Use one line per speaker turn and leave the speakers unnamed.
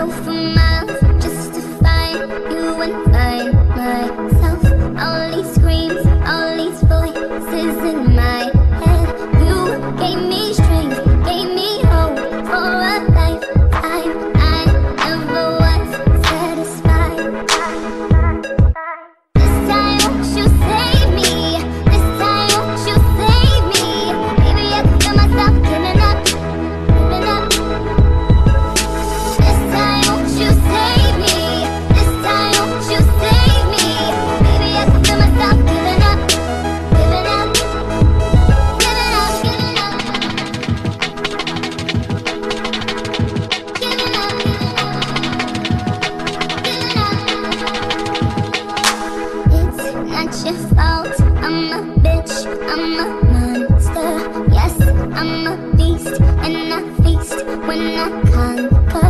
close to my not your fault. I'm a bitch, I'm a monster. Yes, I'm a beast, and I feast when I conquer.